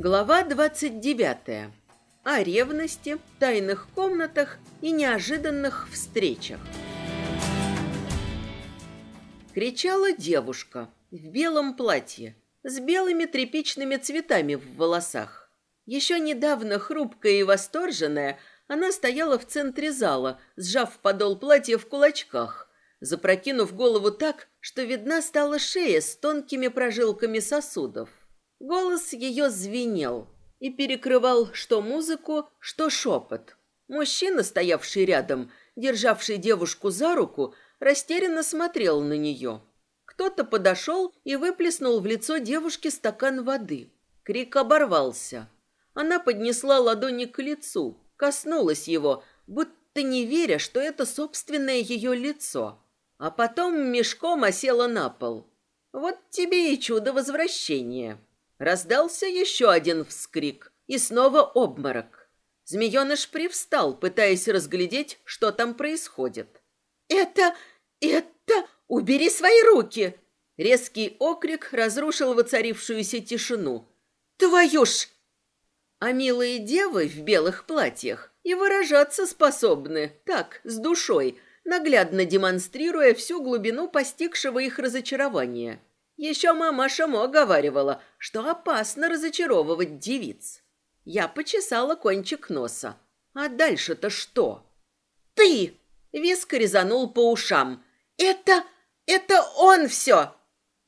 Глава 29. О ревности, тайных комнатах и неожиданных встречах. Кричала девушка в белом платье с белыми тряпичными цветами в волосах. Еще недавно хрупкая и восторженная, она стояла в центре зала, сжав подол платья в кулачках, запрокинув голову так, что видна стала шея с тонкими прожилками сосудов. Голос ее звенел и перекрывал что музыку, что шепот. Мужчина, стоявший рядом, державший девушку за руку, растерянно смотрел на нее. Кто-то подошел и выплеснул в лицо девушки стакан воды. Крик оборвался. Она поднесла ладони к лицу, коснулась его, будто не веря, что это собственное ее лицо. А потом мешком осела на пол. Вот тебе и чудо возвращения. Раздался еще один вскрик, и снова обморок. Змееныш привстал, пытаясь разглядеть, что там происходит. «Это... это... убери свои руки!» Резкий окрик разрушил воцарившуюся тишину. «Твою ж!» А милые девы в белых платьях и выражаться способны, так, с душой, наглядно демонстрируя всю глубину постигшего их разочарования – еще мамаша Мо говаривала, что опасно разочаровывать девиц. Я почесала кончик носа. А дальше-то что? «Ты!» — Виск резанул по ушам. «Это... это он все!»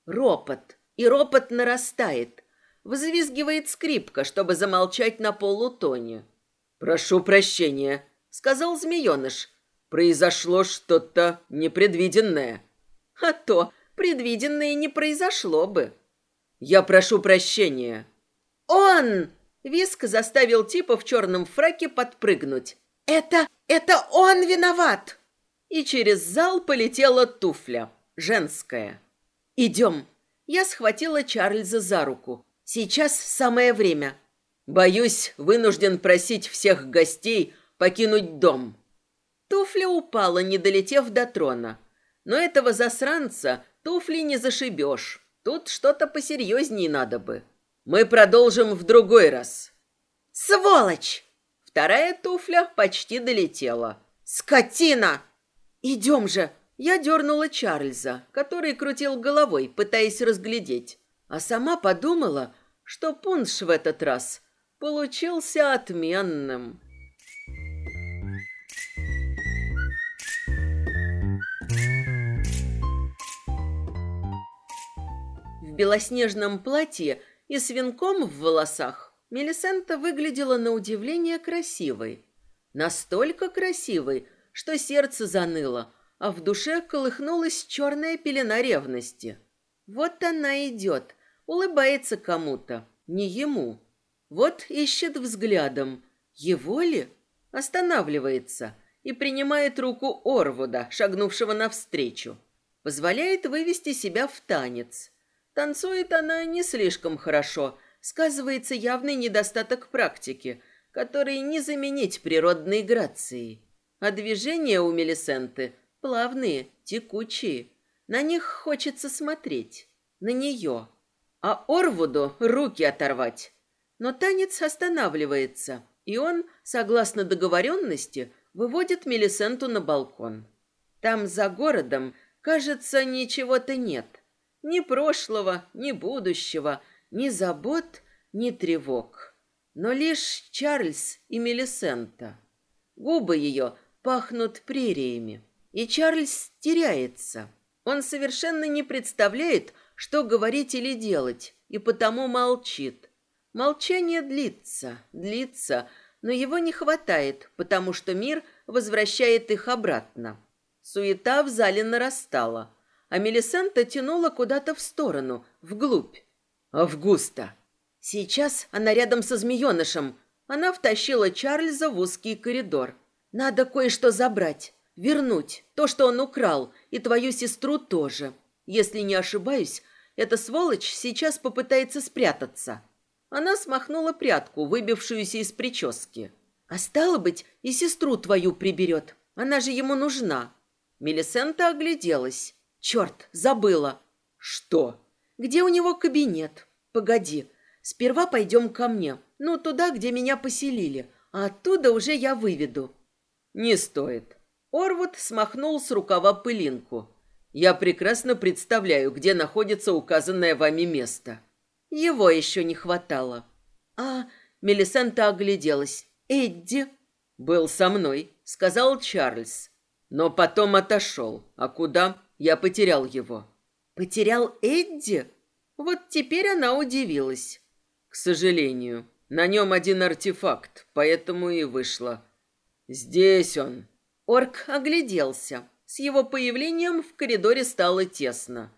Ропот. И ропот нарастает. Взвизгивает скрипка, чтобы замолчать на полутоне. «Прошу прощения», — сказал змееныш. «Произошло что-то непредвиденное». «А то предвиденное не произошло бы. Я прошу прощения. Он! Виск заставил типа в черном фраке подпрыгнуть. Это, это он виноват! И через зал полетела туфля, женская. Идем. Я схватила Чарльза за руку. Сейчас самое время. Боюсь, вынужден просить всех гостей покинуть дом. Туфля упала, не долетев до трона. Но этого засранца Туфли не зашибешь. Тут что-то посерьезнее надо бы. Мы продолжим в другой раз. Сволочь! Вторая туфля почти долетела. Скотина! Идем же! Я дернула Чарльза, который крутил головой, пытаясь разглядеть. А сама подумала, что пунш в этот раз получился отменным. Белоснежном платье и с венком в волосах Мелисента выглядела на удивление красивой. Настолько красивой, что сердце заныло, а в душе колыхнулась черная пелена ревности. Вот она идет, улыбается кому-то, не ему. Вот ищет взглядом. Его ли? Останавливается и принимает руку Орвуда, шагнувшего навстречу. Позволяет вывести себя в танец. Танцует она не слишком хорошо, сказывается явный недостаток практики, который не заменить природной грацией. А движения у Мелисенты плавные, текучие. На них хочется смотреть, на нее. А Орвуду руки оторвать. Но танец останавливается, и он, согласно договоренности, выводит Мелисенту на балкон. Там за городом, кажется, ничего-то нет. Ни прошлого, ни будущего, ни забот, ни тревог. Но лишь Чарльз и Мелисента. Губы ее пахнут прериями. И Чарльз теряется. Он совершенно не представляет, что говорить или делать, и потому молчит. Молчание длится, длится, но его не хватает, потому что мир возвращает их обратно. Суета в зале нарастала а Мелисента тянула куда-то в сторону, вглубь. «Августа!» Сейчас она рядом со змеенышем. Она втащила Чарльза в узкий коридор. «Надо кое-что забрать, вернуть, то, что он украл, и твою сестру тоже. Если не ошибаюсь, эта сволочь сейчас попытается спрятаться». Она смахнула прядку, выбившуюся из прически. «А стало быть, и сестру твою приберет. Она же ему нужна». Мелисента огляделась. Черт, забыла. Что? Где у него кабинет? Погоди. Сперва пойдем ко мне, ну, туда, где меня поселили, а оттуда уже я выведу». «Не стоит». Орвуд смахнул с рукава пылинку. «Я прекрасно представляю, где находится указанное вами место». Его еще не хватало. «А...» — Мелисента огляделась. «Эдди?» «Был со мной», — сказал Чарльз. «Но потом отошел. А куда? Я потерял его». «Потерял Эдди?» Вот теперь она удивилась. «К сожалению, на нем один артефакт, поэтому и вышло. Здесь он». Орк огляделся. С его появлением в коридоре стало тесно.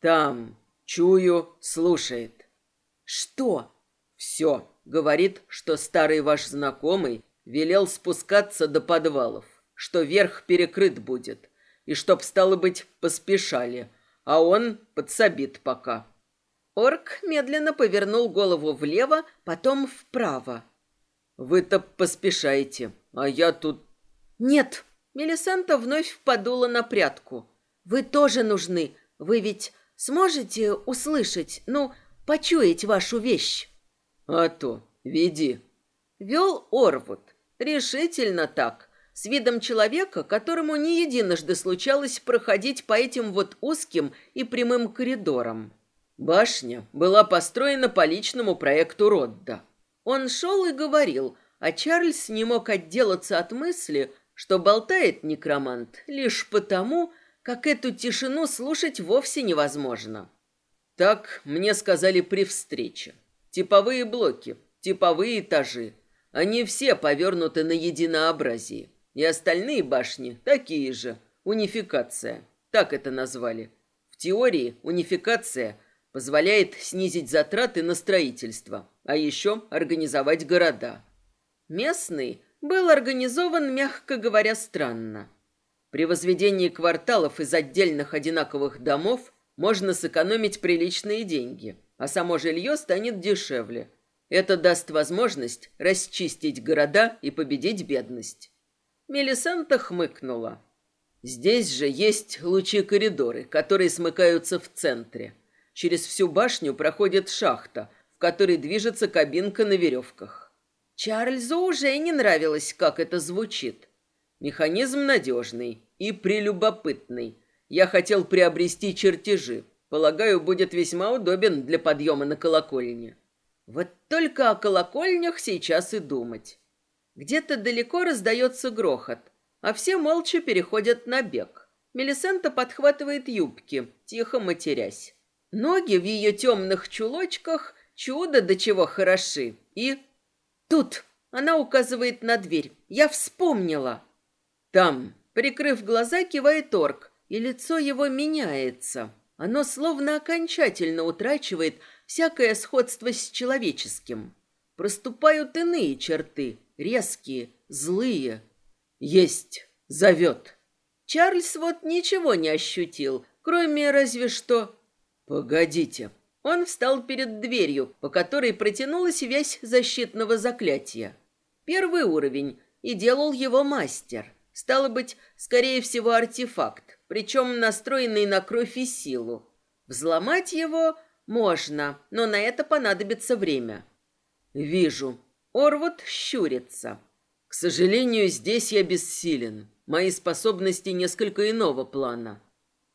«Там, чую, слушает». «Что?» «Все. Говорит, что старый ваш знакомый велел спускаться до подвалов, что верх перекрыт будет, и чтоб, стало быть, поспешали, а он подсобит пока». Орк медленно повернул голову влево, потом вправо. «Вы-то поспешаете, а я тут...» «Нет!» Мелисанта вновь подула на прядку. «Вы тоже нужны. Вы ведь сможете услышать, ну, почуять вашу вещь?» «А то, веди». Вел Орвуд. Решительно так, с видом человека, которому не единожды случалось проходить по этим вот узким и прямым коридорам. Башня была построена по личному проекту Родда. Он шел и говорил, а Чарльз не мог отделаться от мысли, что болтает некромант лишь потому, как эту тишину слушать вовсе невозможно. Так мне сказали при встрече. Типовые блоки, типовые этажи. Они все повернуты на единообразие. И остальные башни такие же. Унификация. Так это назвали. В теории унификация – позволяет снизить затраты на строительство, а еще организовать города. Местный был организован, мягко говоря, странно. При возведении кварталов из отдельных одинаковых домов можно сэкономить приличные деньги, а само жилье станет дешевле. Это даст возможность расчистить города и победить бедность. Мелисанта хмыкнула. Здесь же есть лучи-коридоры, которые смыкаются в центре. Через всю башню проходит шахта, в которой движется кабинка на веревках. Чарльзу уже не нравилось, как это звучит. Механизм надежный и прелюбопытный. Я хотел приобрести чертежи. Полагаю, будет весьма удобен для подъема на колокольне. Вот только о колокольнях сейчас и думать. Где-то далеко раздается грохот, а все молча переходят на бег. Мелисента подхватывает юбки, тихо матерясь. Ноги в ее темных чулочках чудо до чего хороши. И тут она указывает на дверь. Я вспомнила. Там, прикрыв глаза, кивает орк, и лицо его меняется. Оно словно окончательно утрачивает всякое сходство с человеческим. Проступают иные черты, резкие, злые. Есть, зовет. Чарльз вот ничего не ощутил, кроме разве что «Погодите». Он встал перед дверью, по которой протянулась вязь защитного заклятия. Первый уровень, и делал его мастер. Стало быть, скорее всего, артефакт, причем настроенный на кровь и силу. Взломать его можно, но на это понадобится время. Вижу. Орвуд щурится. К сожалению, здесь я бессилен. Мои способности несколько иного плана.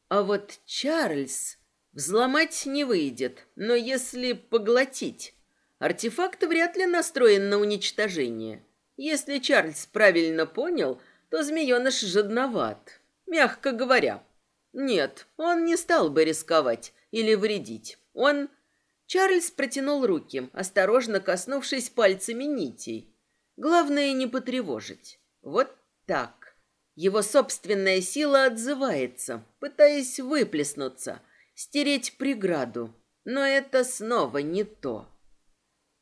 А вот Чарльз... Взломать не выйдет, но если поглотить... Артефакт вряд ли настроен на уничтожение. Если Чарльз правильно понял, то змееныш жадноват, мягко говоря. Нет, он не стал бы рисковать или вредить. Он... Чарльз протянул руки, осторожно коснувшись пальцами нитей. Главное не потревожить. Вот так. Его собственная сила отзывается, пытаясь выплеснуться – стереть преграду. Но это снова не то.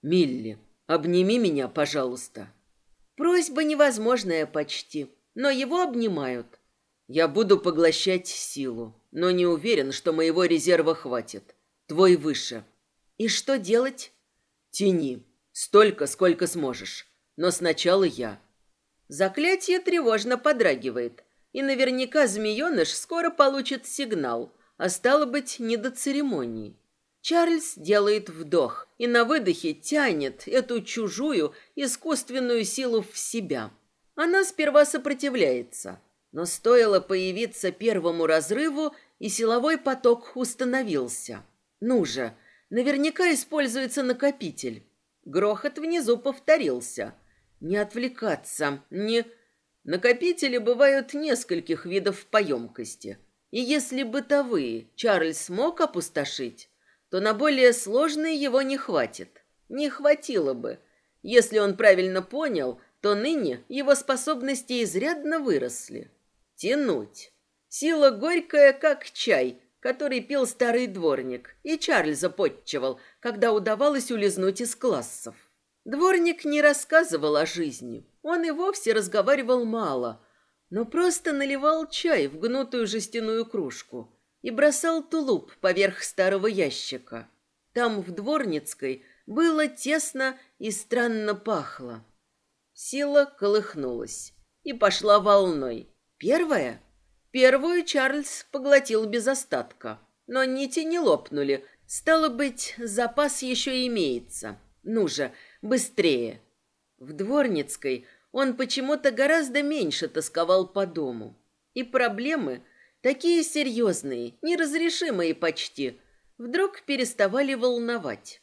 Милли, обними меня, пожалуйста. Просьба невозможная почти, но его обнимают. Я буду поглощать силу, но не уверен, что моего резерва хватит. Твой выше. И что делать? Тяни. Столько, сколько сможешь. Но сначала я. Заклятие тревожно подрагивает, и наверняка змееныш скоро получит сигнал – а стало быть, не до церемоний. Чарльз делает вдох и на выдохе тянет эту чужую искусственную силу в себя. Она сперва сопротивляется, но стоило появиться первому разрыву, и силовой поток установился. Ну же, наверняка используется накопитель. Грохот внизу повторился. Не отвлекаться, не... Накопители бывают нескольких видов по емкости. И если бытовые Чарльз смог опустошить, то на более сложные его не хватит. Не хватило бы. Если он правильно понял, то ныне его способности изрядно выросли. Тянуть. Сила горькая, как чай, который пил старый дворник, и Чарльза подчевал, когда удавалось улизнуть из классов. Дворник не рассказывал о жизни, он и вовсе разговаривал мало, но просто наливал чай в гнутую жестяную кружку и бросал тулуп поверх старого ящика. Там, в Дворницкой, было тесно и странно пахло. Сила колыхнулась и пошла волной. Первая? Первую Чарльз поглотил без остатка, но нити не лопнули. Стало быть, запас еще имеется. Ну же, быстрее. В Дворницкой он почему-то гораздо меньше тосковал по дому. И проблемы такие серьезные, неразрешимые почти, вдруг переставали волновать.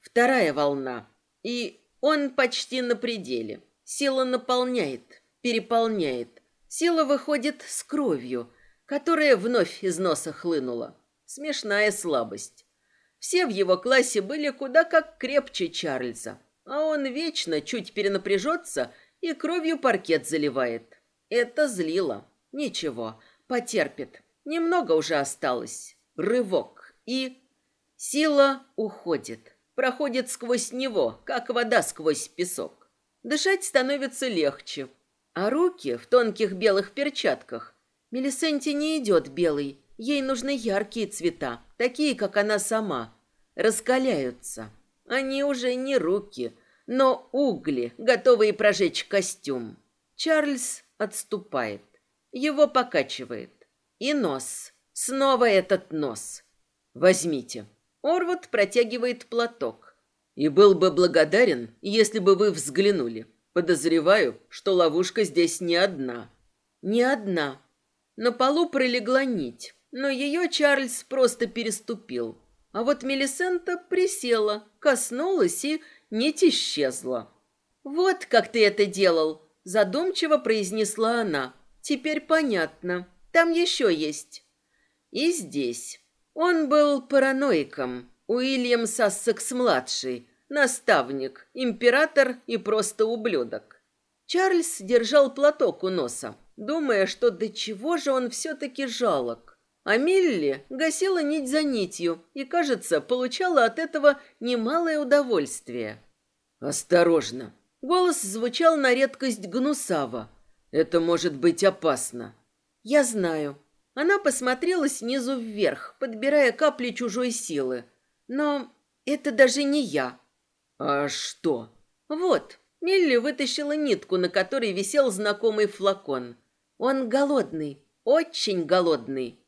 Вторая волна. И он почти на пределе. Сила наполняет, переполняет. Сила выходит с кровью, которая вновь из носа хлынула. Смешная слабость. Все в его классе были куда как крепче Чарльза, а он вечно чуть перенапряжется и кровью паркет заливает. Это злило. Ничего, Потерпит. Немного уже осталось. Рывок. И... Сила уходит. Проходит сквозь него, как вода сквозь песок. Дышать становится легче. А руки в тонких белых перчатках. Мелисенте не идет белый. Ей нужны яркие цвета, такие, как она сама. Раскаляются. Они уже не руки, но угли, готовые прожечь костюм. Чарльз отступает. Его покачивает. И нос. Снова этот нос. Возьмите. Орвуд протягивает платок. И был бы благодарен, если бы вы взглянули. Подозреваю, что ловушка здесь не одна. Не одна. На полу пролегла нить, но ее Чарльз просто переступил. А вот Мелисента присела, коснулась, и нить исчезла. «Вот как ты это делал!» – задумчиво произнесла она, Теперь понятно. Там еще есть. И здесь. Он был параноиком. Уильям Сассекс-младший. Наставник, император и просто ублюдок. Чарльз держал платок у носа, думая, что до чего же он все-таки жалок. А Милли гасила нить за нитью и, кажется, получала от этого немалое удовольствие. «Осторожно!» Голос звучал на редкость гнусаво, это может быть опасно. Я знаю. Она посмотрела снизу вверх, подбирая капли чужой силы. Но это даже не я. А что? Вот. Милли вытащила нитку, на которой висел знакомый флакон. Он голодный, очень голодный.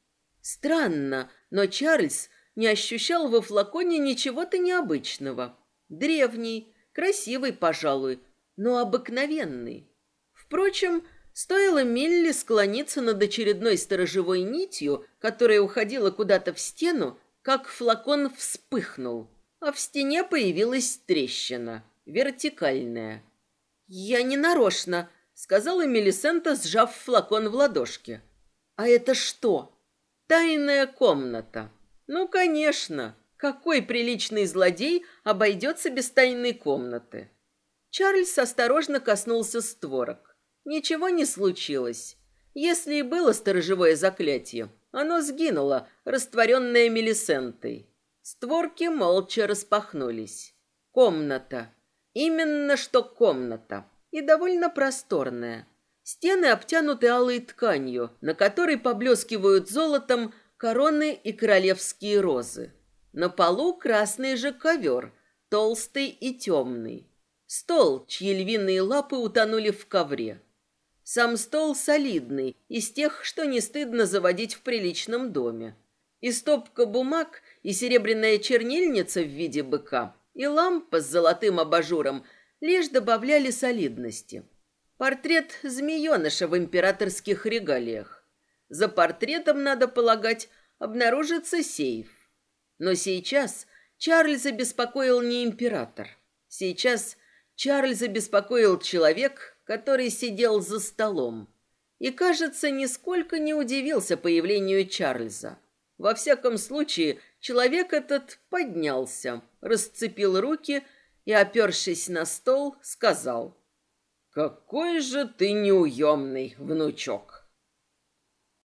Странно, но Чарльз не ощущал во флаконе ничего-то необычного. Древний, красивый, пожалуй, но обыкновенный. Впрочем, Стоило Милли склониться над очередной сторожевой нитью, которая уходила куда-то в стену, как флакон вспыхнул, а в стене появилась трещина, вертикальная. «Я не нарочно», — сказала Мелисента, сжав флакон в ладошке. «А это что?» «Тайная комната». «Ну, конечно. Какой приличный злодей обойдется без тайной комнаты?» Чарльз осторожно коснулся створок. Ничего не случилось. Если и было сторожевое заклятие, оно сгинуло, растворенное Мелисентой. Створки молча распахнулись. Комната. Именно что комната. И довольно просторная. Стены обтянуты алой тканью, на которой поблескивают золотом короны и королевские розы. На полу красный же ковер, толстый и темный. Стол, чьи львиные лапы утонули в ковре. Сам стол солидный, из тех, что не стыдно заводить в приличном доме. И стопка бумаг, и серебряная чернильница в виде быка, и лампа с золотым абажуром лишь добавляли солидности. Портрет змееныша в императорских регалиях. За портретом, надо полагать, обнаружится сейф. Но сейчас Чарльза беспокоил не император. Сейчас Чарльза беспокоил человек, который сидел за столом. И, кажется, нисколько не удивился появлению Чарльза. Во всяком случае, человек этот поднялся, расцепил руки и, опершись на стол, сказал. «Какой же ты неуемный, внучок!»